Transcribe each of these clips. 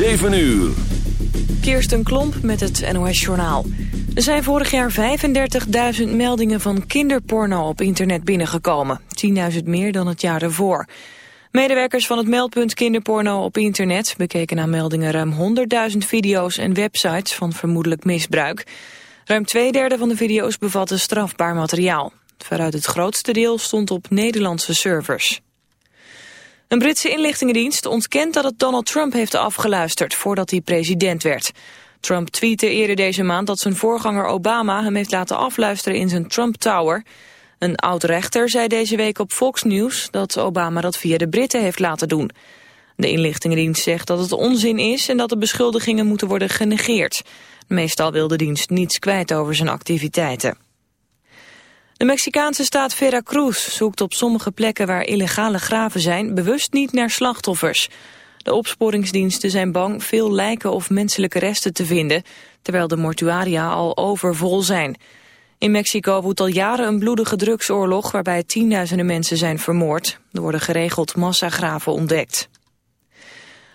7 uur. Kirsten Klomp met het NOS-journaal. Er zijn vorig jaar 35.000 meldingen van kinderporno op internet binnengekomen. 10.000 meer dan het jaar ervoor. Medewerkers van het meldpunt kinderporno op internet bekeken na meldingen ruim 100.000 video's en websites van vermoedelijk misbruik. Ruim twee derde van de video's bevatten strafbaar materiaal. Veruit het grootste deel stond op Nederlandse servers. Een Britse inlichtingendienst ontkent dat het Donald Trump heeft afgeluisterd voordat hij president werd. Trump tweette eerder deze maand dat zijn voorganger Obama hem heeft laten afluisteren in zijn Trump Tower. Een oud-rechter zei deze week op Fox News dat Obama dat via de Britten heeft laten doen. De inlichtingendienst zegt dat het onzin is en dat de beschuldigingen moeten worden genegeerd. Meestal wil de dienst niets kwijt over zijn activiteiten. De Mexicaanse staat Veracruz zoekt op sommige plekken waar illegale graven zijn bewust niet naar slachtoffers. De opsporingsdiensten zijn bang veel lijken of menselijke resten te vinden, terwijl de mortuaria al overvol zijn. In Mexico woedt al jaren een bloedige drugsoorlog waarbij tienduizenden mensen zijn vermoord. Er worden geregeld massagraven ontdekt.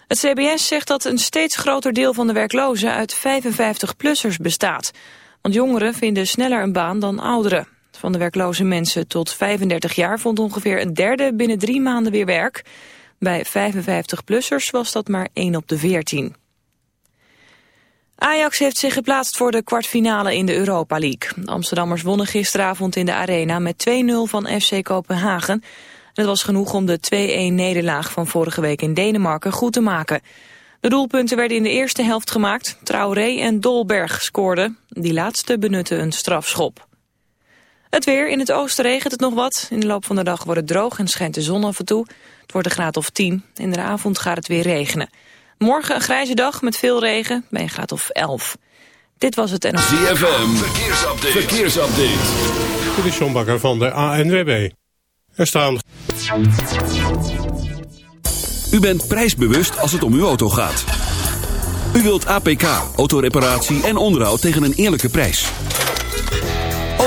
Het CBS zegt dat een steeds groter deel van de werklozen uit 55-plussers bestaat. Want jongeren vinden sneller een baan dan ouderen. Van de werkloze mensen tot 35 jaar vond ongeveer een derde binnen drie maanden weer werk. Bij 55-plussers was dat maar 1 op de 14. Ajax heeft zich geplaatst voor de kwartfinale in de Europa League. De Amsterdammers wonnen gisteravond in de arena met 2-0 van FC Kopenhagen. Het was genoeg om de 2-1-nederlaag van vorige week in Denemarken goed te maken. De doelpunten werden in de eerste helft gemaakt. Traoré en Dolberg scoorden. Die laatste benutten een strafschop. Het weer. In het oosten regent het nog wat. In de loop van de dag wordt het droog en schijnt de zon af en toe. Het wordt een graad of 10. In de avond gaat het weer regenen. Morgen een grijze dag met veel regen bij een graad of 11. Dit was het en... ZFM. Verkeersupdate. Verkeersupdate. Dit is John Bakker van de ANWB. Er staan... U bent prijsbewust als het om uw auto gaat. U wilt APK, autoreparatie en onderhoud tegen een eerlijke prijs.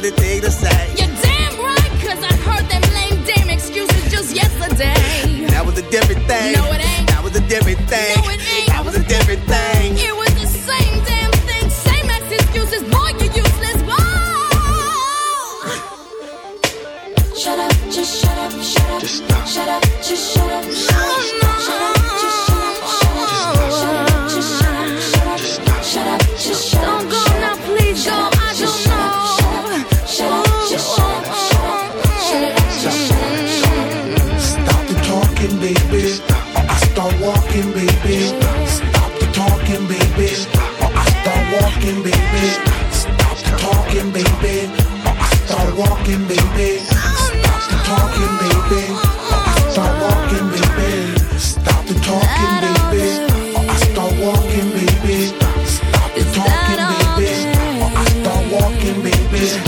the day is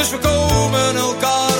dus we komen elkaar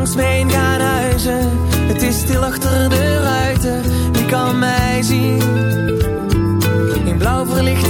langs me heen gaan huizen. Het is stil achter de ruiten, wie kan mij zien? In blauw verlicht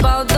about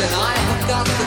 and I have got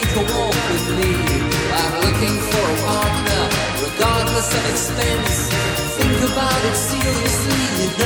take a walk with me. I'm looking for a partner, regardless of expense. Think about it seriously.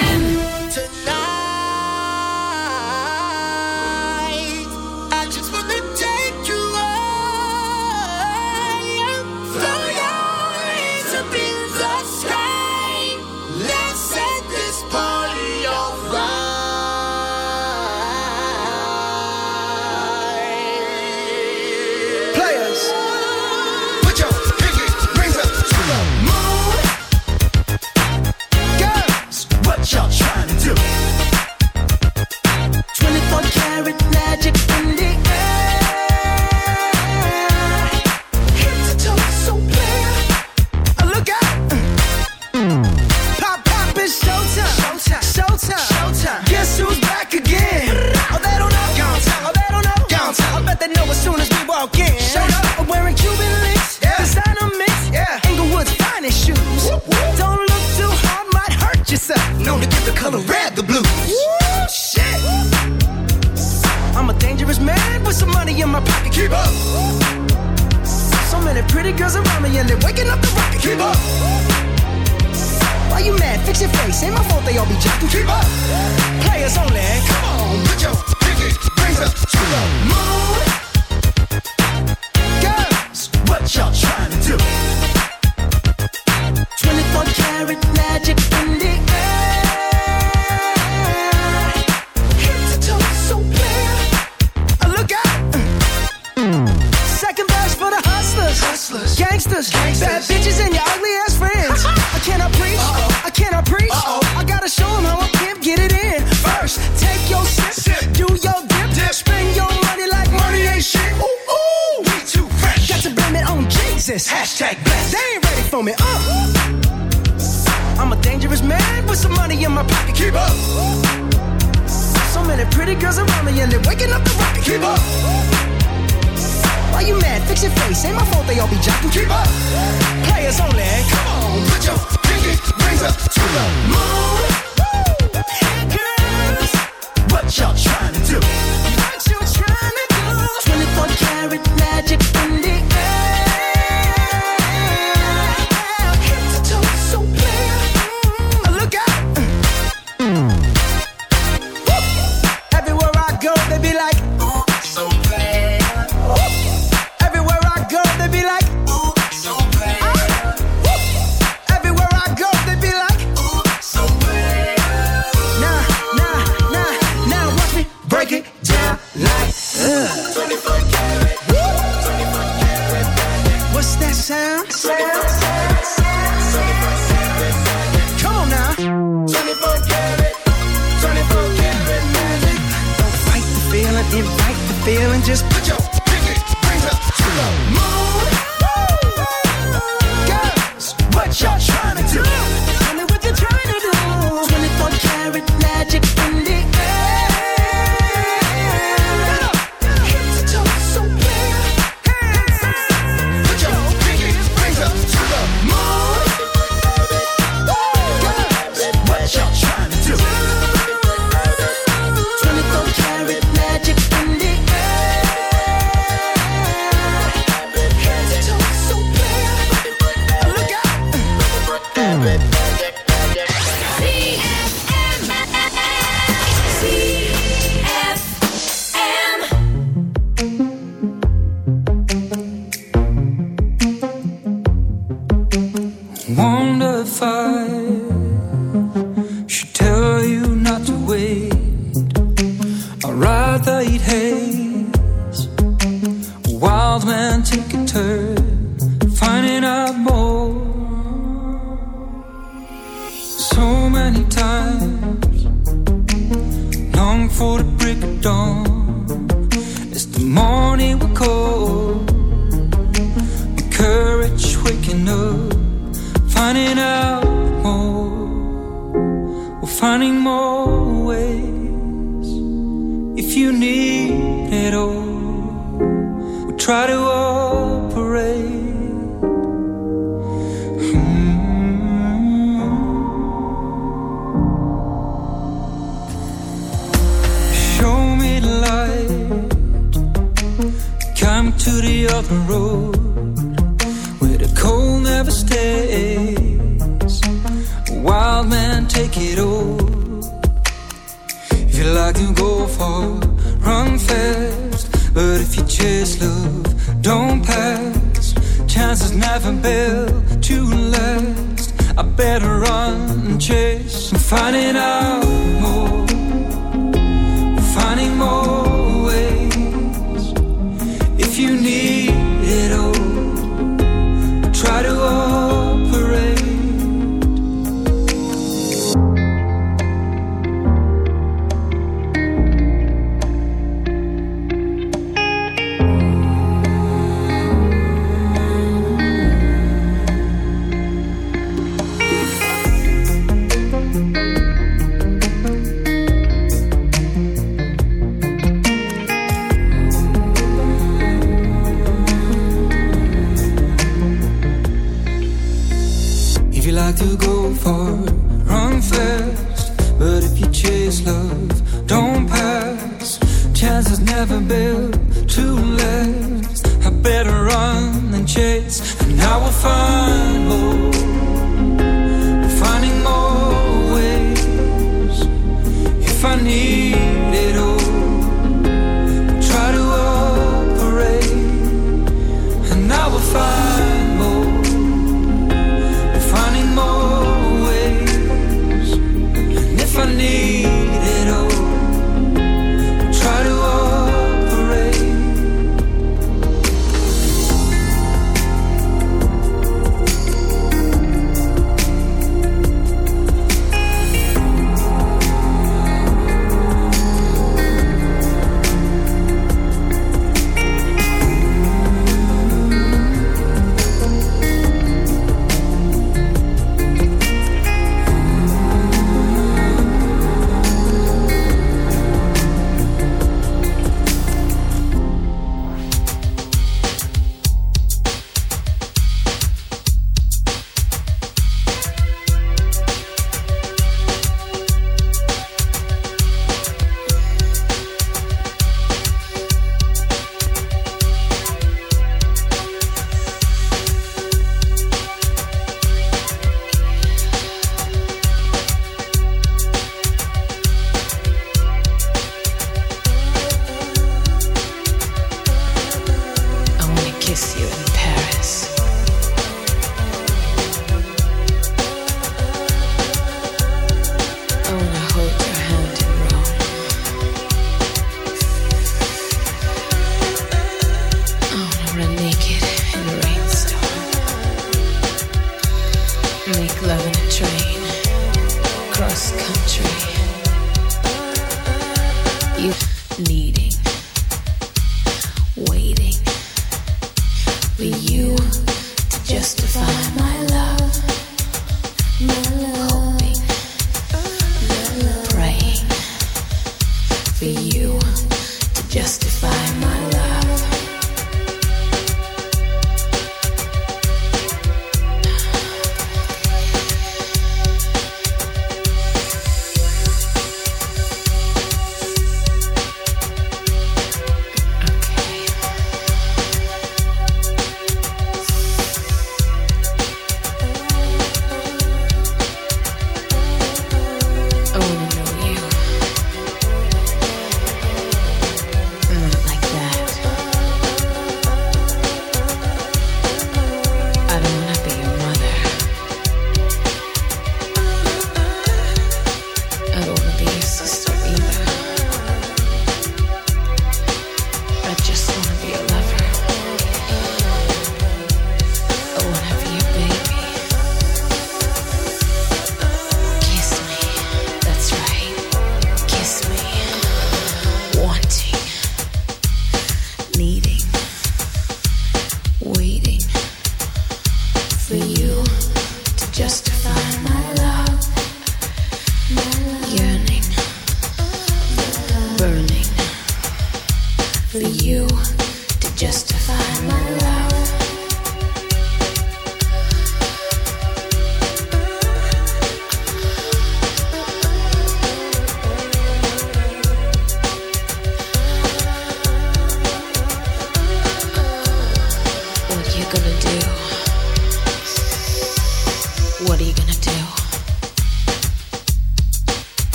Your face, ain't my fault they all be jocking. Keep up, players only. Come on, put your pinky razor to the moon. Hey girls, what y'all trying?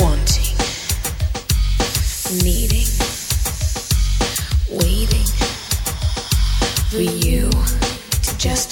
Wanting needing, waiting for you to justify